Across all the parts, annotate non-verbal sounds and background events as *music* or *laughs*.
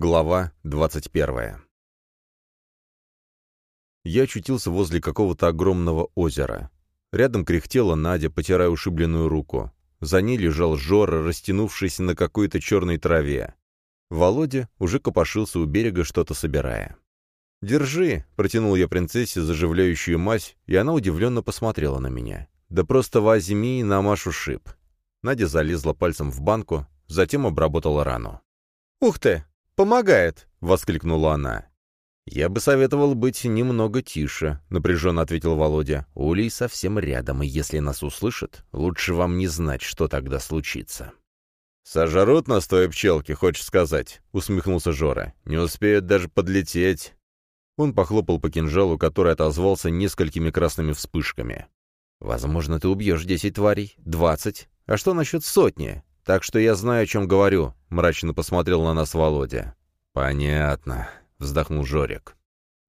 Глава 21 Я очутился возле какого-то огромного озера. Рядом кряхтела Надя, потирая ушибленную руку. За ней лежал Жора, растянувшись на какой-то черной траве. Володя уже копошился у берега, что-то собирая. «Держи», — протянул я принцессе заживляющую мазь, и она удивленно посмотрела на меня. «Да просто возьми и намажь ушиб». Надя залезла пальцем в банку, затем обработала рану. «Ух ты! Помогает!» — воскликнула она. «Я бы советовал быть немного тише», — напряженно ответил Володя. «Улей совсем рядом, и если нас услышат, лучше вам не знать, что тогда случится». «Сожрут нас твои пчелки, хочешь сказать?» — усмехнулся Жора. «Не успеют даже подлететь». Он похлопал по кинжалу, который отозвался несколькими красными вспышками. «Возможно, ты убьешь десять тварей, двадцать. А что насчет сотни? Так что я знаю, о чем говорю», — мрачно посмотрел на нас Володя. «Понятно», — вздохнул Жорик.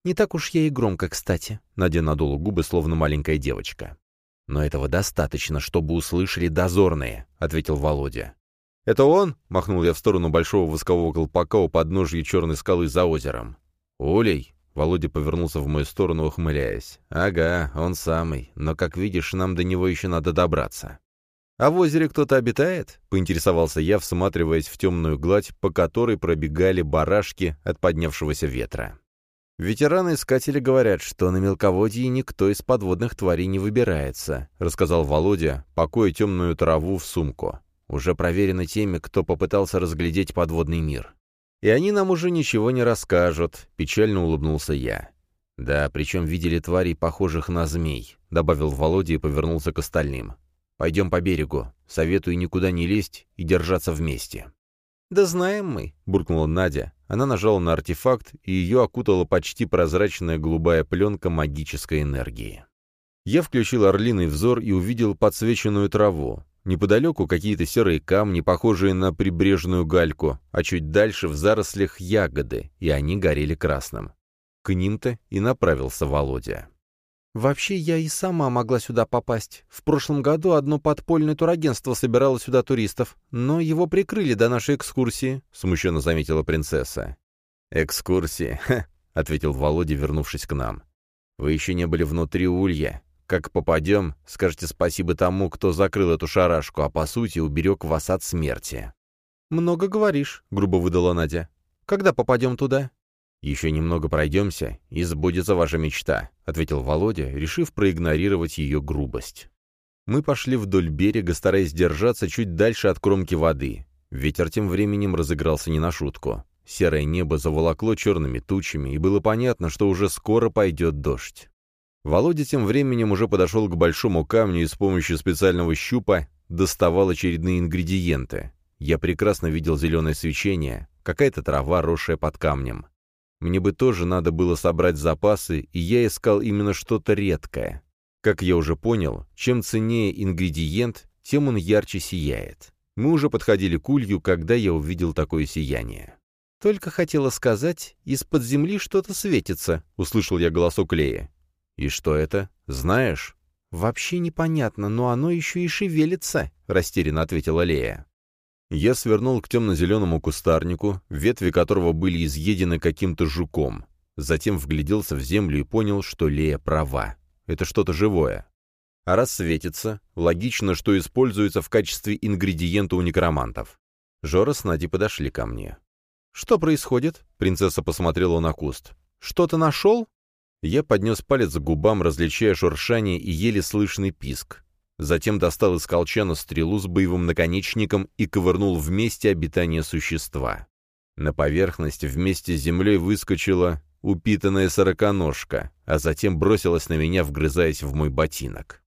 «Не так уж я и громко, кстати», — Надя надула губы, словно маленькая девочка. «Но этого достаточно, чтобы услышали дозорные», — ответил Володя. «Это он?» — махнул я в сторону большого воскового колпака у подножья черной скалы за озером. «Улей?» — Володя повернулся в мою сторону, ухмыляясь. «Ага, он самый. Но, как видишь, нам до него еще надо добраться». «А в озере кто-то обитает?» — поинтересовался я, всматриваясь в темную гладь, по которой пробегали барашки от поднявшегося ветра. «Ветераны-искатели говорят, что на мелководье никто из подводных тварей не выбирается», — рассказал Володя, покоя темную траву в сумку. «Уже проверено теми, кто попытался разглядеть подводный мир. И они нам уже ничего не расскажут», — печально улыбнулся я. «Да, причем видели тварей, похожих на змей», — добавил Володя и повернулся к остальным. Пойдем по берегу. Советую никуда не лезть и держаться вместе». «Да знаем мы», — буркнула Надя. Она нажала на артефакт, и ее окутала почти прозрачная голубая пленка магической энергии. Я включил орлиный взор и увидел подсвеченную траву. Неподалеку какие-то серые камни, похожие на прибрежную гальку, а чуть дальше в зарослях ягоды, и они горели красным. К ним-то и направился Володя. Вообще, я и сама могла сюда попасть. В прошлом году одно подпольное турагентство собирало сюда туристов, но его прикрыли до нашей экскурсии», — смущенно заметила принцесса. «Экскурсии, *laughs* ха», — ответил Володя, вернувшись к нам. «Вы еще не были внутри улья. Как попадем, скажете спасибо тому, кто закрыл эту шарашку, а по сути уберег вас от смерти». «Много говоришь», — грубо выдала Надя. «Когда попадем туда?» «Еще немного пройдемся, и сбудется ваша мечта», — ответил Володя, решив проигнорировать ее грубость. Мы пошли вдоль берега, стараясь держаться чуть дальше от кромки воды. Ветер тем временем разыгрался не на шутку. Серое небо заволокло черными тучами, и было понятно, что уже скоро пойдет дождь. Володя тем временем уже подошел к большому камню и с помощью специального щупа доставал очередные ингредиенты. Я прекрасно видел зеленое свечение, какая-то трава, росшая под камнем. Мне бы тоже надо было собрать запасы, и я искал именно что-то редкое. Как я уже понял, чем ценнее ингредиент, тем он ярче сияет. Мы уже подходили к улью, когда я увидел такое сияние. «Только хотела сказать, из-под земли что-то светится», — услышал я голосок Лея. «И что это? Знаешь?» «Вообще непонятно, но оно еще и шевелится», — растерянно ответила Лея. Я свернул к темно-зеленому кустарнику, ветви которого были изъедены каким-то жуком. Затем вгляделся в землю и понял, что Лея права. Это что-то живое. А раз светится, логично, что используется в качестве ингредиента у некромантов. Жора с Надей подошли ко мне. «Что происходит?» — принцесса посмотрела на куст. «Что-то нашел?» Я поднес палец к губам, различая шуршание и еле слышный писк. Затем достал из колчана стрелу с боевым наконечником и ковырнул в месте обитания существа. На поверхность вместе с землей выскочила упитанная сороконожка, а затем бросилась на меня, вгрызаясь в мой ботинок.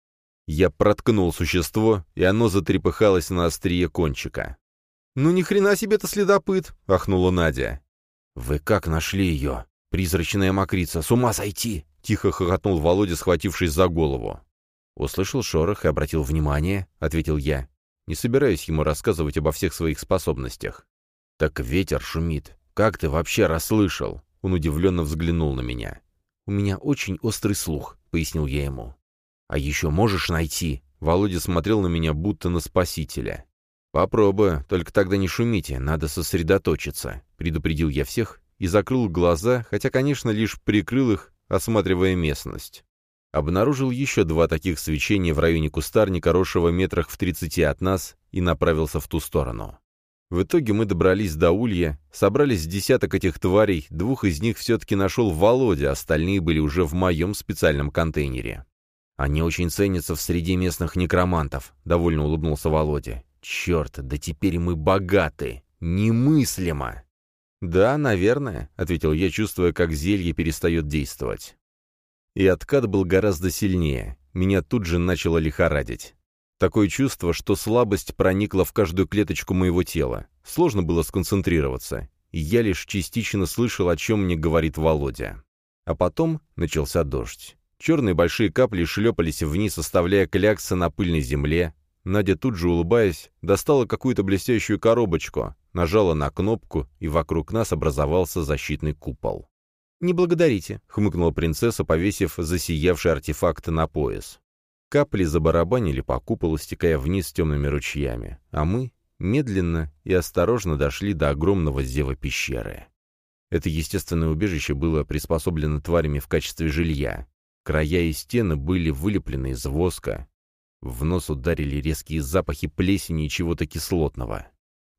Я проткнул существо, и оно затрепыхалось на острие кончика. «Ну ни хрена себе это следопыт!» — ахнула Надя. «Вы как нашли ее? Призрачная мокрица, с ума сойти!» — тихо хохотнул Володя, схватившись за голову. «Услышал шорох и обратил внимание», — ответил я. Не собираюсь ему рассказывать обо всех своих способностях. «Так ветер шумит. Как ты вообще расслышал?» Он удивленно взглянул на меня. «У меня очень острый слух», — пояснил я ему. «А еще можешь найти?» Володя смотрел на меня, будто на спасителя. «Попробую, только тогда не шумите, надо сосредоточиться», — предупредил я всех и закрыл глаза, хотя, конечно, лишь прикрыл их, осматривая местность. Обнаружил еще два таких свечения в районе кустарника, росшего метрах в тридцати от нас, и направился в ту сторону. В итоге мы добрались до улья, собрались десяток этих тварей, двух из них все-таки нашел Володя, остальные были уже в моем специальном контейнере. «Они очень ценятся в среде местных некромантов», — довольно улыбнулся Володя. «Черт, да теперь мы богаты! Немыслимо!» «Да, наверное», — ответил я, чувствуя, как зелье перестает действовать. И откат был гораздо сильнее. Меня тут же начало лихорадить. Такое чувство, что слабость проникла в каждую клеточку моего тела. Сложно было сконцентрироваться. И я лишь частично слышал, о чем мне говорит Володя. А потом начался дождь. Черные большие капли шлепались вниз, оставляя кляксы на пыльной земле. Надя тут же, улыбаясь, достала какую-то блестящую коробочку, нажала на кнопку, и вокруг нас образовался защитный купол. «Не благодарите», — хмыкнула принцесса, повесив засиявший артефакт на пояс. Капли забарабанили по куполу, стекая вниз темными ручьями, а мы медленно и осторожно дошли до огромного зева пещеры. Это естественное убежище было приспособлено тварями в качестве жилья. Края и стены были вылеплены из воска. В нос ударили резкие запахи плесени и чего-то кислотного.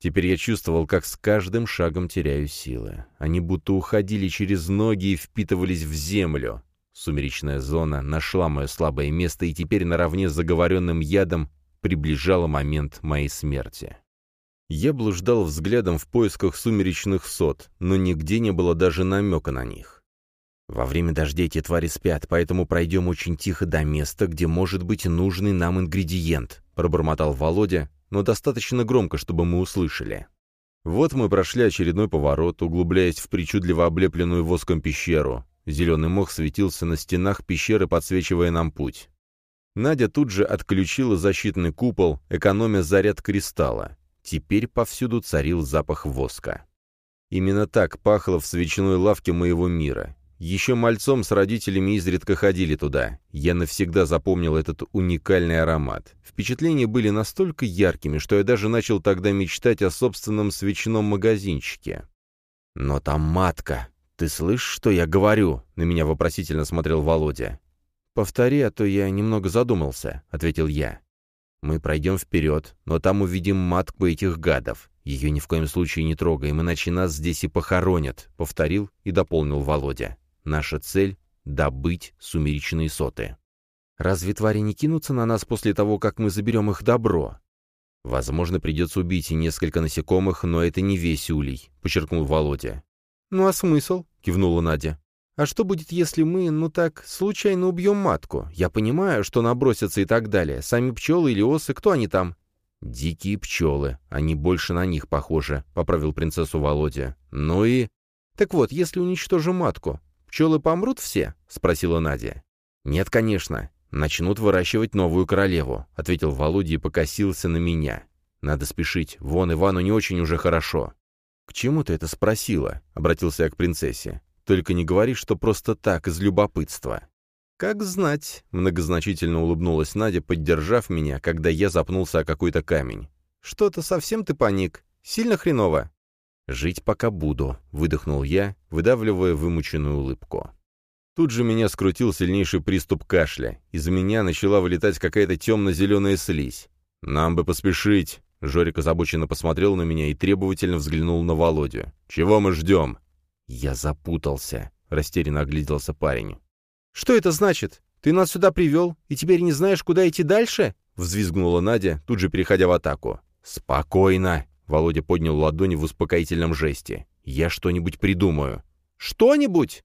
Теперь я чувствовал, как с каждым шагом теряю силы. Они будто уходили через ноги и впитывались в землю. Сумеречная зона нашла мое слабое место и теперь наравне с заговоренным ядом приближала момент моей смерти. Я блуждал взглядом в поисках сумеречных сот, но нигде не было даже намека на них. Во время дождя эти твари спят, поэтому пройдем очень тихо до места, где может быть нужный нам ингредиент», — пробормотал Володя, но достаточно громко, чтобы мы услышали. Вот мы прошли очередной поворот, углубляясь в причудливо облепленную воском пещеру. Зеленый мох светился на стенах пещеры, подсвечивая нам путь. Надя тут же отключила защитный купол, экономя заряд кристалла. Теперь повсюду царил запах воска. Именно так пахло в свечной лавке моего мира. Еще мальцом с родителями изредка ходили туда. Я навсегда запомнил этот уникальный аромат. Впечатления были настолько яркими, что я даже начал тогда мечтать о собственном свечном магазинчике. «Но там матка», «Ты слышишь, что я говорю?» — на меня вопросительно смотрел Володя. «Повтори, а то я немного задумался», — ответил я. «Мы пройдем вперед, но там увидим матку этих гадов. Ее ни в коем случае не трогаем, иначе нас здесь и похоронят», — повторил и дополнил Володя. «Наша цель — добыть сумеречные соты». «Разве твари не кинутся на нас после того, как мы заберем их добро?» «Возможно, придется убить и несколько насекомых, но это не весь улей», — подчеркнул Володя. «Ну а смысл?» — кивнула Надя. «А что будет, если мы, ну так, случайно убьем матку? Я понимаю, что набросятся и так далее. Сами пчелы или осы, кто они там?» «Дикие пчелы. Они больше на них похожи», — поправил принцессу Володя. «Ну и...» «Так вот, если уничтожим матку, пчелы помрут все?» — спросила Надя. «Нет, конечно. Начнут выращивать новую королеву», — ответил Володя и покосился на меня. «Надо спешить. Вон Ивану не очень уже хорошо». «К чему ты это спросила?» — обратился я к принцессе. «Только не говори, что просто так, из любопытства». «Как знать», — многозначительно улыбнулась Надя, поддержав меня, когда я запнулся о какой-то камень. «Что-то совсем ты паник. Сильно хреново». «Жить пока буду», — выдохнул я, выдавливая вымученную улыбку. Тут же меня скрутил сильнейший приступ кашля. Из меня начала вылетать какая-то темно-зеленая слизь. «Нам бы поспешить», Жорик озабоченно посмотрел на меня и требовательно взглянул на Володю. «Чего мы ждем?» «Я запутался», — растерянно огляделся парень. «Что это значит? Ты нас сюда привел, и теперь не знаешь, куда идти дальше?» — взвизгнула Надя, тут же переходя в атаку. «Спокойно!» — Володя поднял ладони в успокоительном жесте. «Я что-нибудь придумаю». «Что-нибудь?»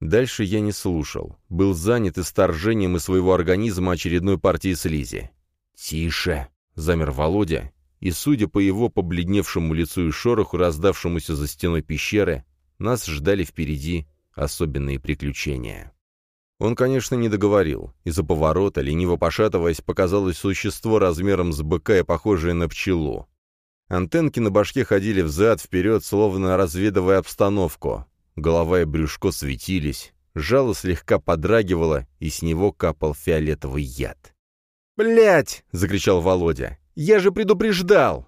Дальше я не слушал. Был занят исторжением из своего организма очередной партии слизи. «Тише!» — замер Володя и, судя по его побледневшему лицу и шороху, раздавшемуся за стеной пещеры, нас ждали впереди особенные приключения. Он, конечно, не договорил. Из-за поворота, лениво пошатываясь, показалось существо размером с быка и похожее на пчелу. Антенки на башке ходили взад-вперед, словно разведывая обстановку. Голова и брюшко светились, жало слегка подрагивало, и с него капал фиолетовый яд. «Блядь!» — закричал Володя. «Я же предупреждал!»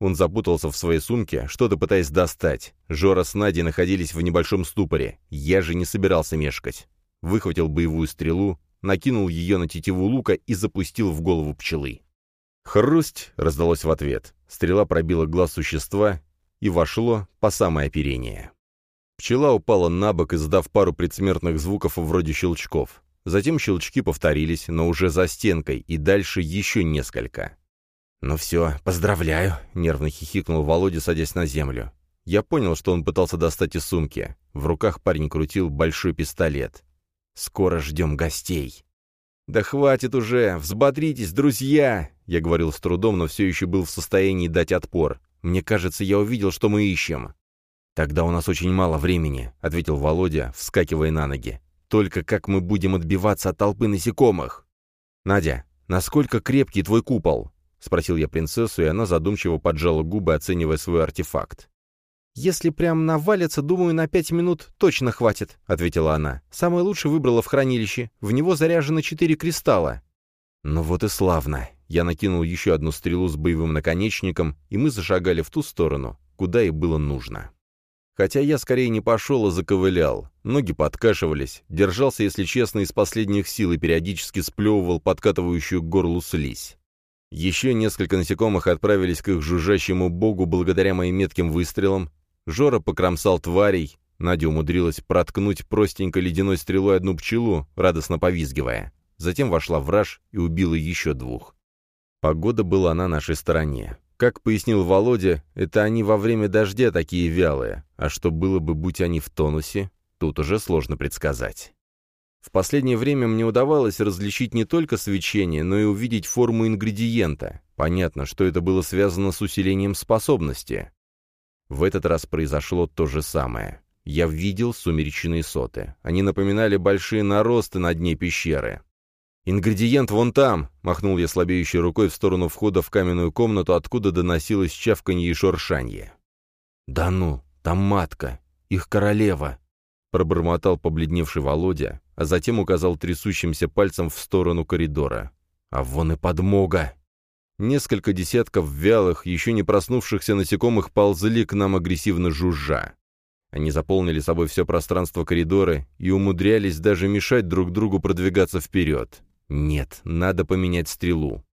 Он запутался в своей сумке, что-то пытаясь достать. Жора с Надей находились в небольшом ступоре. Я же не собирался мешкать. Выхватил боевую стрелу, накинул ее на тетиву лука и запустил в голову пчелы. Хрусть раздалось в ответ. Стрела пробила глаз существа и вошло по самое оперение. Пчела упала на бок, издав пару предсмертных звуков вроде щелчков. Затем щелчки повторились, но уже за стенкой, и дальше еще несколько. «Ну все, поздравляю», — нервно хихикнул Володя, садясь на землю. Я понял, что он пытался достать из сумки. В руках парень крутил большой пистолет. «Скоро ждем гостей». «Да хватит уже! Взбодритесь, друзья!» Я говорил с трудом, но все еще был в состоянии дать отпор. «Мне кажется, я увидел, что мы ищем». «Тогда у нас очень мало времени», — ответил Володя, вскакивая на ноги. «Только как мы будем отбиваться от толпы насекомых?» «Надя, насколько крепкий твой купол?» — спросил я принцессу, и она задумчиво поджала губы, оценивая свой артефакт. «Если прям навалится, думаю, на пять минут точно хватит», — ответила она. «Самое лучшее выбрала в хранилище. В него заряжено четыре кристалла». «Ну вот и славно». Я накинул еще одну стрелу с боевым наконечником, и мы зашагали в ту сторону, куда и было нужно. Хотя я скорее не пошел, а заковылял. Ноги подкашивались, держался, если честно, из последних сил и периодически сплевывал подкатывающую к горлу слизь. Еще несколько насекомых отправились к их жужжащему богу благодаря моим метким выстрелам. Жора покромсал тварей, Надя умудрилась проткнуть простенькой ледяной стрелой одну пчелу, радостно повизгивая. Затем вошла в раж и убила еще двух. Погода была на нашей стороне. Как пояснил Володя, это они во время дождя такие вялые, а что было бы, будь они в тонусе, тут уже сложно предсказать. В последнее время мне удавалось различить не только свечение, но и увидеть форму ингредиента. Понятно, что это было связано с усилением способности. В этот раз произошло то же самое. Я видел сумеречные соты. Они напоминали большие наросты на дне пещеры. «Ингредиент вон там!» — махнул я слабеющей рукой в сторону входа в каменную комнату, откуда доносилось чавканье и шуршанье. «Да ну, там матка, их королева!» — пробормотал побледневший Володя, а затем указал трясущимся пальцем в сторону коридора. «А вон и подмога!» Несколько десятков вялых, еще не проснувшихся насекомых ползли к нам агрессивно жужжа. Они заполнили собой все пространство коридора и умудрялись даже мешать друг другу продвигаться вперед. Нет, надо поменять стрелу.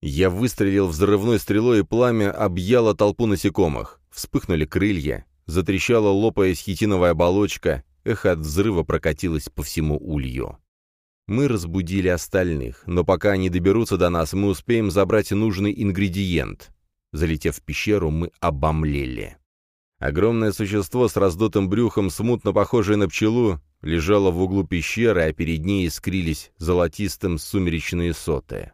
Я выстрелил взрывной стрелой, и пламя объяло толпу насекомых. Вспыхнули крылья, затрещала лопаясь хитиновая оболочка, Эхо от взрыва прокатилось по всему улью. Мы разбудили остальных, но пока они доберутся до нас, мы успеем забрать нужный ингредиент. Залетев в пещеру, мы обомлели. Огромное существо с раздутым брюхом, смутно похожее на пчелу, лежало в углу пещеры, а перед ней искрились золотистым сумеречные соты.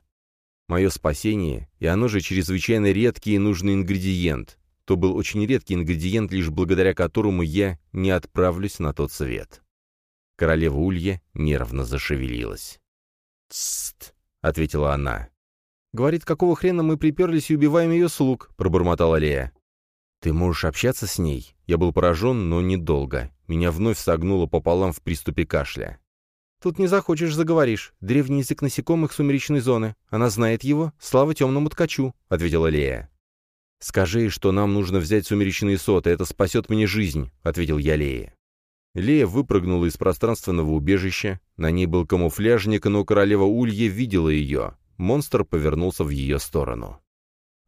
Мое спасение, и оно же чрезвычайно редкий и нужный ингредиент то был очень редкий ингредиент, лишь благодаря которому я не отправлюсь на тот свет. Королева Улья нервно зашевелилась. «Тссст», — ответила она. «Говорит, какого хрена мы приперлись и убиваем ее слуг?» — пробормотала Лея. «Ты можешь общаться с ней?» Я был поражен, но недолго. Меня вновь согнуло пополам в приступе кашля. «Тут не захочешь, заговоришь. Древний язык насекомых сумеречной зоны. Она знает его. Слава темному ткачу», — ответила Лея. «Скажи, что нам нужно взять сумеречные соты, это спасет мне жизнь», — ответил я Лее. Лея выпрыгнула из пространственного убежища. На ней был камуфляжник, но королева Улья видела ее. Монстр повернулся в ее сторону.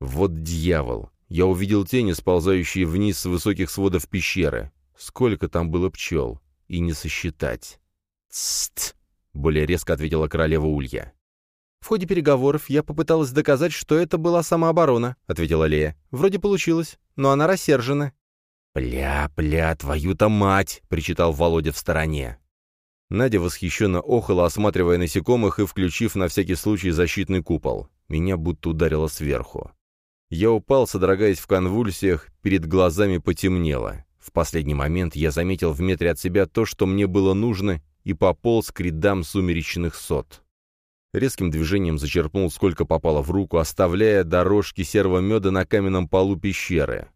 «Вот дьявол!» Я увидел тени, сползающие вниз с высоких сводов пещеры. Сколько там было пчел? И не сосчитать. «Тсст!» — более резко ответила королева Улья. «В ходе переговоров я попыталась доказать, что это была самооборона», — ответила Лея. «Вроде получилось, но она рассержена». «Пля-пля, твою-то мать!» — причитал Володя в стороне. Надя восхищенно охала, осматривая насекомых и включив на всякий случай защитный купол. Меня будто ударило сверху. Я упал, содрогаясь в конвульсиях, перед глазами потемнело. В последний момент я заметил в метре от себя то, что мне было нужно, и пополз к рядам сумеречных сот. Резким движением зачерпнул, сколько попало в руку, оставляя дорожки серого меда на каменном полу пещеры.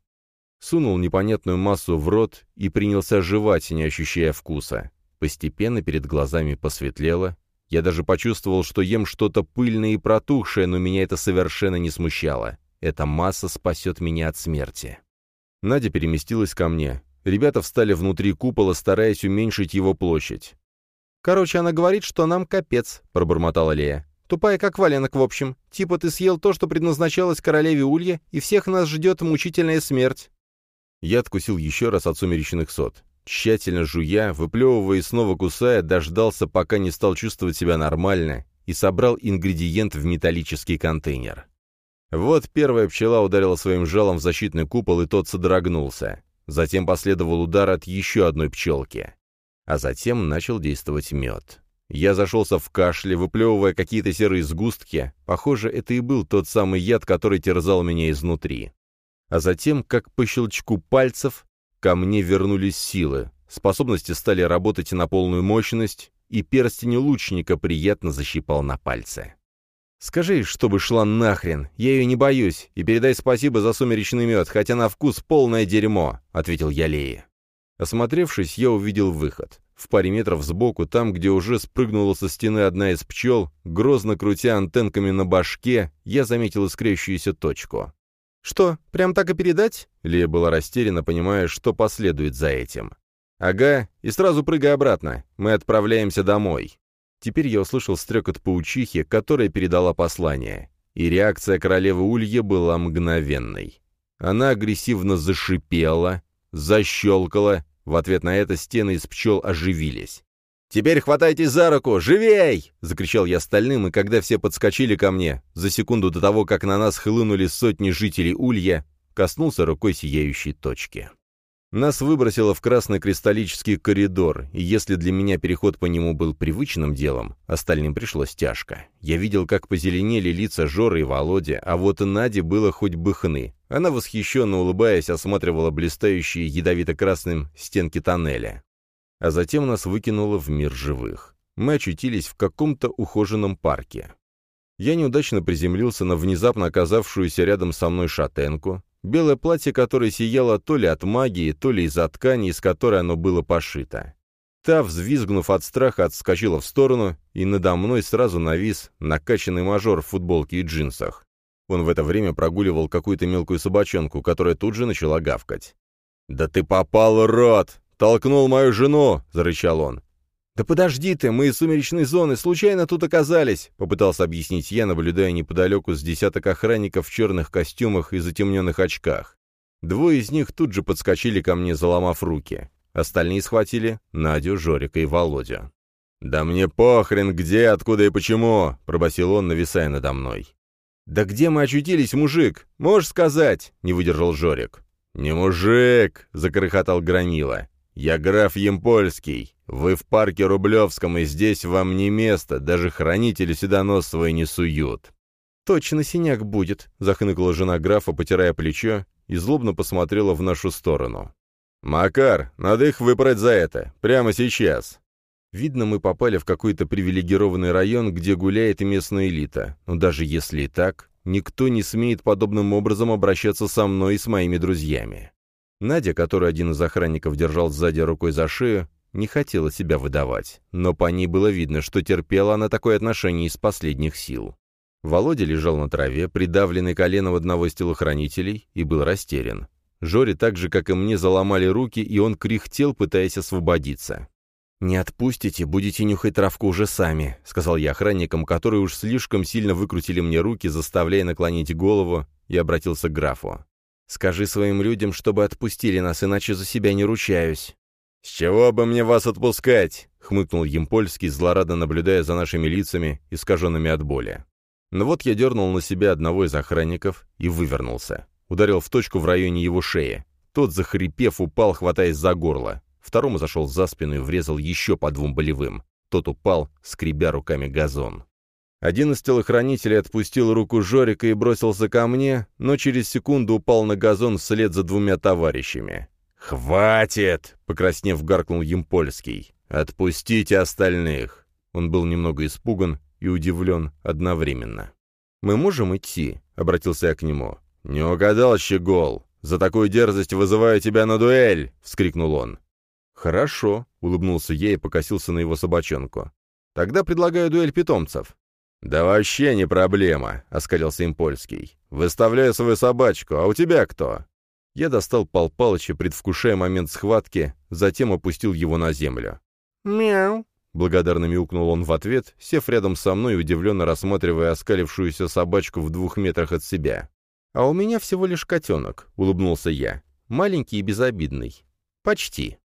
Сунул непонятную массу в рот и принялся жевать, не ощущая вкуса. Постепенно перед глазами посветлело. Я даже почувствовал, что ем что-то пыльное и протухшее, но меня это совершенно не смущало. Эта масса спасет меня от смерти. Надя переместилась ко мне. Ребята встали внутри купола, стараясь уменьшить его площадь. «Короче, она говорит, что нам капец», — пробормотала Лея. «Тупая, как валенок, в общем. Типа ты съел то, что предназначалось королеве Улье, и всех нас ждет мучительная смерть». Я откусил еще раз от сумеречных сот. Тщательно жуя, выплевывая и снова кусая, дождался, пока не стал чувствовать себя нормально, и собрал ингредиент в металлический контейнер. Вот первая пчела ударила своим жалом в защитный купол, и тот содрогнулся. Затем последовал удар от еще одной пчелки. А затем начал действовать мед. Я зашелся в кашле, выплевывая какие-то серые сгустки. Похоже, это и был тот самый яд, который терзал меня изнутри. А затем, как по щелчку пальцев, ко мне вернулись силы. Способности стали работать на полную мощность, и перстень лучника приятно защипал на пальце. «Скажи, чтобы шла нахрен, я ее не боюсь, и передай спасибо за сумеречный мед, хотя на вкус полное дерьмо», — ответил я Лее. Осмотревшись, я увидел выход. В паре метров сбоку, там, где уже спрыгнула со стены одна из пчел, грозно крутя антенками на башке, я заметил искрящуюся точку. «Что, прям так и передать?» Лия была растеряна, понимая, что последует за этим. «Ага, и сразу прыгай обратно. Мы отправляемся домой». Теперь я услышал стрекот паучихи, которая передала послание. И реакция королевы Ульи была мгновенной. Она агрессивно зашипела, защелкала. В ответ на это стены из пчел оживились. «Теперь хватайтесь за руку! Живей!» — закричал я остальным, и когда все подскочили ко мне, за секунду до того, как на нас хлынули сотни жителей Улья, коснулся рукой сияющей точки. Нас выбросило в красный кристаллический коридор, и если для меня переход по нему был привычным делом, остальным пришлось тяжко. Я видел, как позеленели лица Жоры и Володи, а вот Наде было хоть бы хны. Она, восхищенно улыбаясь, осматривала блистающие ядовито-красным стенки тоннеля. А затем нас выкинуло в мир живых. Мы очутились в каком-то ухоженном парке. Я неудачно приземлился на внезапно оказавшуюся рядом со мной шатенку, Белое платье, которое сияло то ли от магии, то ли из-за ткани, из которой оно было пошито. Та, взвизгнув от страха, отскочила в сторону, и надо мной сразу навис накачанный мажор в футболке и джинсах. Он в это время прогуливал какую-то мелкую собачонку, которая тут же начала гавкать. «Да ты попал, рот! Толкнул мою жену!» — зарычал он. «Да подожди ты, мы из сумеречной зоны случайно тут оказались», — попытался объяснить я, наблюдая неподалеку с десяток охранников в черных костюмах и затемненных очках. Двое из них тут же подскочили ко мне, заломав руки. Остальные схватили Надю, Жорика и Володю. «Да мне похрен, где, откуда и почему!» — пробасил он, нависая надо мной. «Да где мы очутились, мужик? Можешь сказать?» — не выдержал Жорик. «Не мужик!» — закрохотал Громила. «Я граф Емпольский. Вы в парке Рублевском, и здесь вам не место, даже хранители сюда нос свой не суют». «Точно синяк будет», — захныкала жена графа, потирая плечо, и злобно посмотрела в нашу сторону. «Макар, надо их выпрать за это. Прямо сейчас». Видно, мы попали в какой-то привилегированный район, где гуляет местная элита. Но даже если и так, никто не смеет подобным образом обращаться со мной и с моими друзьями. Надя, которую один из охранников держал сзади рукой за шею, не хотела себя выдавать, но по ней было видно, что терпела она такое отношение из последних сил. Володя лежал на траве, придавленный коленом одного из телохранителей, и был растерян. Жоре так же, как и мне, заломали руки, и он кряхтел, пытаясь освободиться. «Не отпустите, будете нюхать травку уже сами», — сказал я охранникам, которые уж слишком сильно выкрутили мне руки, заставляя наклонить голову, и обратился к графу. Скажи своим людям, чтобы отпустили нас, иначе за себя не ручаюсь». «С чего бы мне вас отпускать?» — хмыкнул Емпольский, злорадно наблюдая за нашими лицами, искаженными от боли. Но вот я дернул на себя одного из охранников и вывернулся. Ударил в точку в районе его шеи. Тот, захрипев, упал, хватаясь за горло. Второму зашел за спину и врезал еще по двум болевым. Тот упал, скребя руками газон. Один из телохранителей отпустил руку Жорика и бросился ко мне, но через секунду упал на газон вслед за двумя товарищами. «Хватит!» — покраснев, гаркнул Емпольский. «Отпустите остальных!» Он был немного испуган и удивлен одновременно. «Мы можем идти?» — обратился я к нему. «Не угадал, щегол! За такую дерзость вызываю тебя на дуэль!» — вскрикнул он. «Хорошо», — улыбнулся я и покосился на его собачонку. «Тогда предлагаю дуэль питомцев». «Да вообще не проблема», — оскалился им польский. «Выставляю свою собачку, а у тебя кто?» Я достал Пал Палыча, предвкушая момент схватки, затем опустил его на землю. «Мяу», — благодарно мяукнул он в ответ, сев рядом со мной и удивленно рассматривая оскалившуюся собачку в двух метрах от себя. «А у меня всего лишь котенок», — улыбнулся я. «Маленький и безобидный. Почти».